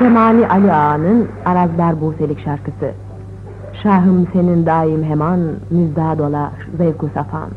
Semani Ali Ağa'nın Arazlar Buselik şarkısı. Şahım senin daim hemen müzdad ola zevku safan.